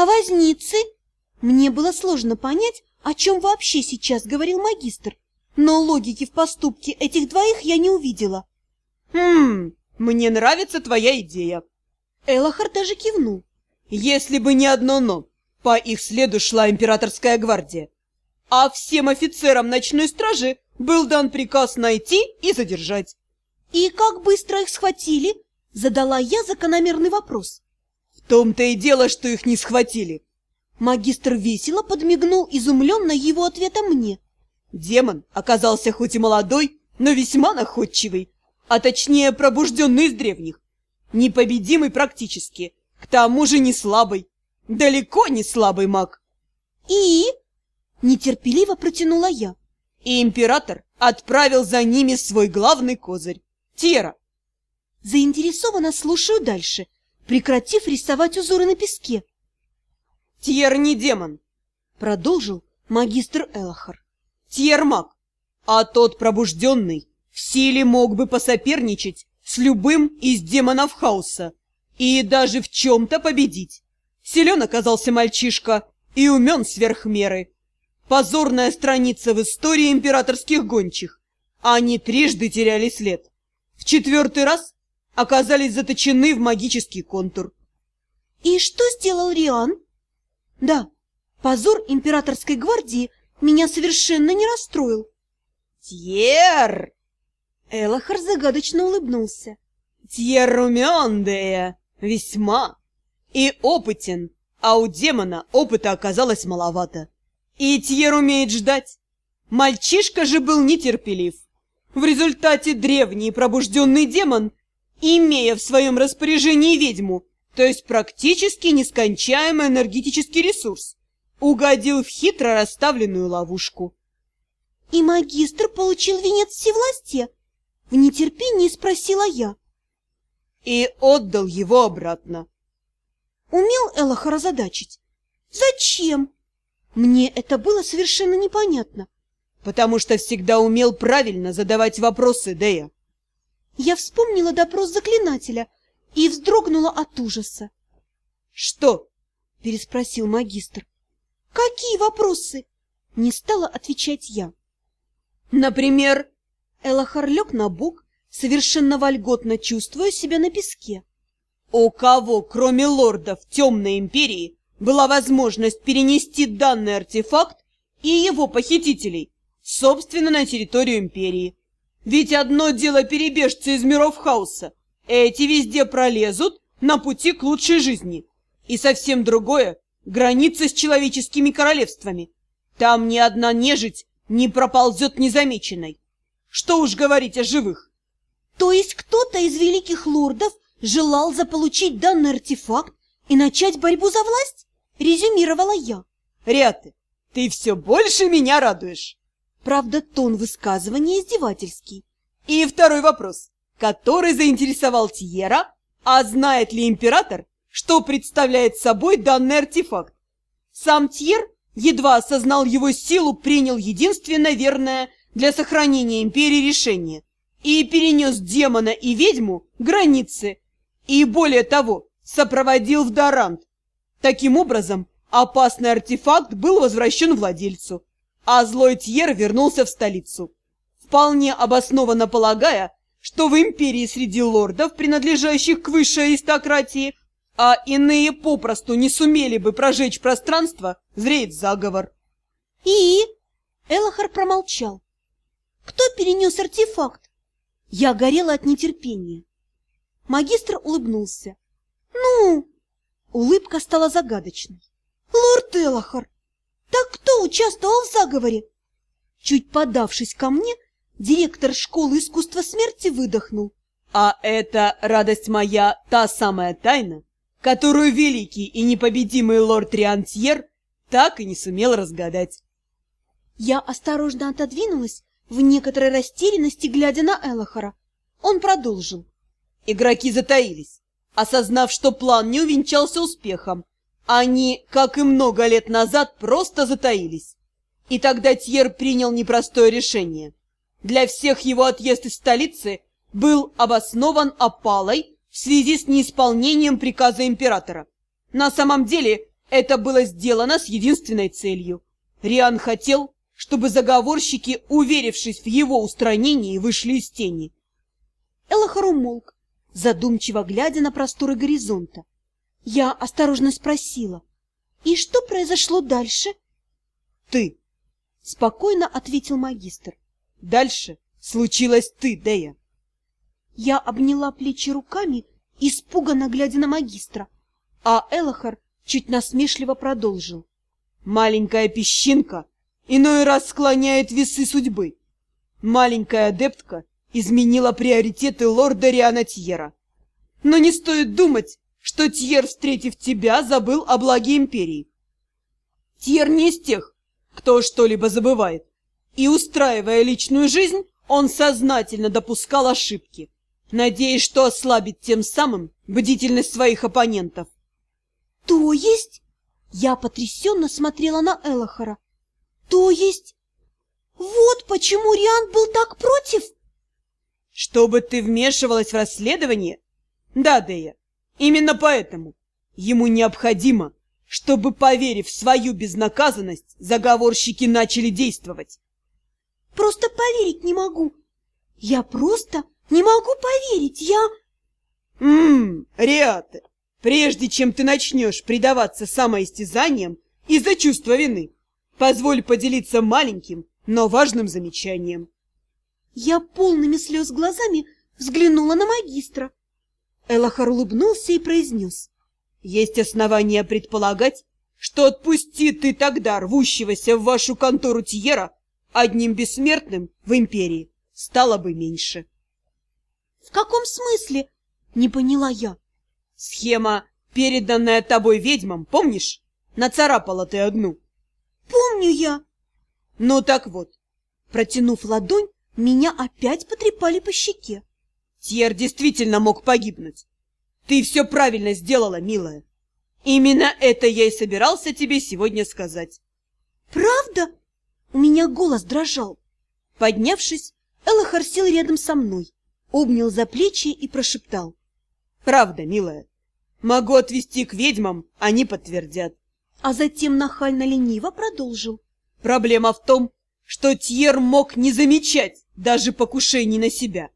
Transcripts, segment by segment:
А возницы? Мне было сложно понять, о чем вообще сейчас говорил магистр, но логики в поступке этих двоих я не увидела. «Хм, мне нравится твоя идея». Элохар даже кивнул. «Если бы не одно «но», по их следу шла императорская гвардия, а всем офицерам ночной стражи был дан приказ найти и задержать». «И как быстро их схватили?» — задала я закономерный вопрос. «В том-то и дело, что их не схватили». Магистр весело подмигнул изумленно его ответом мне. Демон оказался хоть и молодой, но весьма находчивый, а точнее пробужденный из древних. Непобедимый практически, к тому же не слабый, далеко не слабый маг. «И?» — нетерпеливо протянула я. И император отправил за ними свой главный козырь — Тера. Заинтересованно слушаю дальше, прекратив рисовать узоры на песке. Тьер не демон, продолжил магистр Элохар. Тьер маг, а тот пробужденный в силе мог бы посоперничать с любым из демонов хаоса и даже в чем-то победить. Силен оказался мальчишка и умен сверх меры. Позорная страница в истории императорских гончих. Они трижды теряли след. В четвертый раз оказались заточены в магический контур. «И что сделал Риан?» «Да, позор императорской гвардии меня совершенно не расстроил». «Тьер!» Элохар загадочно улыбнулся. «Тьер умен, весьма. И опытен, а у демона опыта оказалось маловато. И Тьер умеет ждать. Мальчишка же был нетерпелив. В результате древний пробужденный демон, имея в своем распоряжении ведьму, то есть практически нескончаемый энергетический ресурс, угодил в хитро расставленную ловушку. «И магистр получил венец всевластия?» В нетерпении спросила я. «И отдал его обратно». Умел Элохар озадачить? «Зачем?» Мне это было совершенно непонятно. «Потому что всегда умел правильно задавать вопросы, Дея». Я вспомнила допрос заклинателя и вздрогнула от ужаса. «Что?» — переспросил магистр. «Какие вопросы?» — не стала отвечать я. «Например...» Элохар лег на бок, совершенно вольготно чувствуя себя на песке. «У кого, кроме лордов Темной Империи, была возможность перенести данный артефакт и его похитителей, собственно, на территорию Империи? Ведь одно дело перебежцы из миров хаоса, эти везде пролезут на пути к лучшей жизни. И совсем другое — граница с человеческими королевствами. Там ни одна нежить не проползет незамеченной. Что уж говорить о живых. То есть кто-то из великих лордов желал заполучить данный артефакт и начать борьбу за власть? Резюмировала я. Ряты, ты все больше меня радуешь. Правда, тон высказывания издевательский. И второй вопрос который заинтересовал Тьера, а знает ли император, что представляет собой данный артефакт. Сам Тьер, едва осознал его силу, принял единственно верное для сохранения империи решение и перенес демона и ведьму границы, и более того, сопроводил в Дорант. Таким образом, опасный артефакт был возвращен владельцу, а злой Тьер вернулся в столицу. Вполне обоснованно полагая, что в империи среди лордов, принадлежащих к высшей аристократии, а иные попросту не сумели бы прожечь пространство, зреет заговор. И? Элохар промолчал. Кто перенес артефакт? Я горела от нетерпения. Магистр улыбнулся. Ну? Улыбка стала загадочной. Лорд Элохар, так кто участвовал в заговоре? Чуть подавшись ко мне, Директор школы искусства смерти выдохнул. А это, радость моя, та самая тайна, которую великий и непобедимый лорд Риантьер так и не сумел разгадать. Я осторожно отодвинулась, в некоторой растерянности, глядя на Элохора. Он продолжил. Игроки затаились, осознав, что план не увенчался успехом. Они, как и много лет назад, просто затаились. И тогда Тьер принял непростое решение — для всех его отъезд из столицы был обоснован опалой в связи с неисполнением приказа императора. На самом деле Это было сделано с единственной целью. Риан хотел, чтобы заговорщики, уверившись в его устранении, вышли из тени. Элохор умолк, задумчиво глядя на просторы горизонта. Я осторожно спросила, «И что произошло дальше?» «Ты!» — спокойно ответил магистр. «Дальше случилось ты, Дея!» Я обняла плечи руками, испуганно глядя на магистра, а Элохор чуть насмешливо продолжил. «Маленькая песчинка иной раз склоняет весы судьбы. Маленькая адептка изменила приоритеты лорда Риана Тьера. Но не стоит думать, что Тьер, встретив тебя, забыл о благе Империи. Тьер не из тех, кто что-либо забывает. И, устраивая личную жизнь, он сознательно допускал ошибки, надеясь, что ослабит тем самым бдительность своих оппонентов. «То есть?» Я потрясенно смотрела на Элохора. «То есть? Вот почему Риан был так против?» «Чтобы ты вмешивалась в расследование?» «Да, Дея, именно поэтому ему необходимо, чтобы, поверив в свою безнаказанность, заговорщики начали действовать». «Просто поверить не могу. Я просто не могу поверить. Я...» «Ммм, Риата, Прежде чем ты начнешь предаваться самоистязаниям из-за чувства вины, позволь поделиться маленьким, но важным замечанием. Я полными слез глазами взглянула на магистра. Элахар улыбнулся и произнес. Есть основания предполагать, что отпусти ты тогда рвущегося в вашу контору Тьера одним бессмертным в империи стало бы меньше. — В каком смысле? — не поняла я. Схема, переданная тобой ведьмам, помнишь? Нацарапала ты одну. Помню я. Ну так вот. Протянув ладонь, меня опять потрепали по щеке. Тьер действительно мог погибнуть. Ты все правильно сделала, милая. Именно это я и собирался тебе сегодня сказать. Правда? У меня голос дрожал. Поднявшись, Элохар сел рядом со мной, обнял за плечи и прошептал. Правда, милая. Могу отвести к ведьмам, они подтвердят. А затем нахально-лениво продолжил. Проблема в том, что Тьер мог не замечать даже покушений на себя.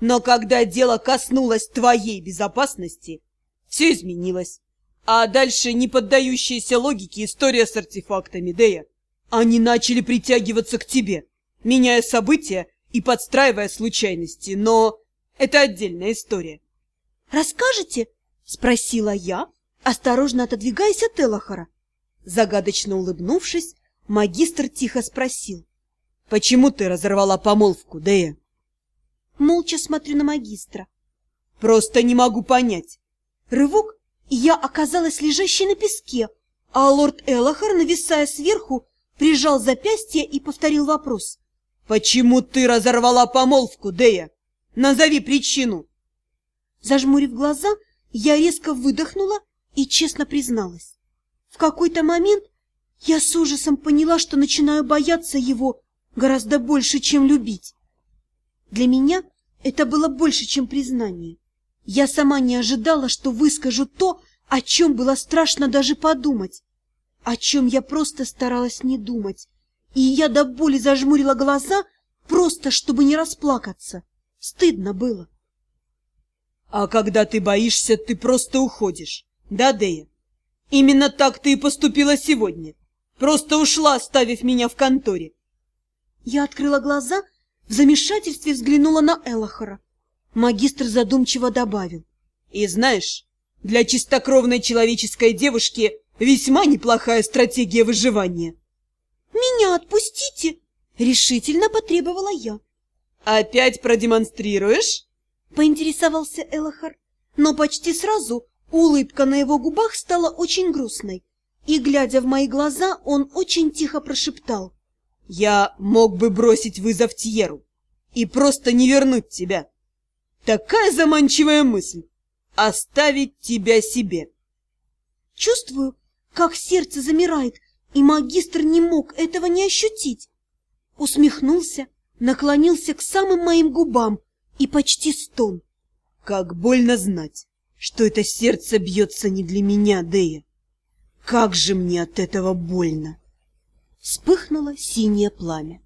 Но когда дело коснулось твоей безопасности, все изменилось. А дальше не поддающаяся логике история с артефактами, Дея. Они начали притягиваться к тебе, меняя события и подстраивая случайности, но это отдельная история. «Расскажете?» — спросила я, осторожно отодвигаясь от Элохора. Загадочно улыбнувшись, магистр тихо спросил. — Почему ты разорвала помолвку, Дея? Молча смотрю на магистра. — Просто не могу понять. Рывок, и я оказалась лежащей на песке, а лорд Элохор, нависая сверху, прижал запястье и повторил вопрос. — Почему ты разорвала помолвку, Дея? Назови причину. Зажмурив глаза, я резко выдохнула и честно призналась. В какой-то момент я с ужасом поняла, что начинаю бояться его гораздо больше, чем любить. Для меня это было больше, чем признание. Я сама не ожидала, что выскажу то, о чем было страшно даже подумать, о чем я просто старалась не думать. И я до боли зажмурила глаза, просто чтобы не расплакаться. Стыдно было. А когда ты боишься, ты просто уходишь. Да, Дея? Именно так ты и поступила сегодня. Просто ушла, оставив меня в конторе. Я открыла глаза, в замешательстве взглянула на Элохора. Магистр задумчиво добавил. И знаешь, для чистокровной человеческой девушки весьма неплохая стратегия выживания. «Меня отпустите!» — решительно потребовала я. «Опять продемонстрируешь?» — поинтересовался Элохар. Но почти сразу улыбка на его губах стала очень грустной, и, глядя в мои глаза, он очень тихо прошептал. «Я мог бы бросить вызов Тьеру и просто не вернуть тебя. Такая заманчивая мысль — оставить тебя себе». Чувствую, как сердце замирает, и магистр не мог этого не ощутить. Усмехнулся, наклонился к самым моим губам, и почти стон. Как больно знать, что это сердце бьется не для меня, Дея. Как же мне от этого больно! Вспыхнуло синее пламя.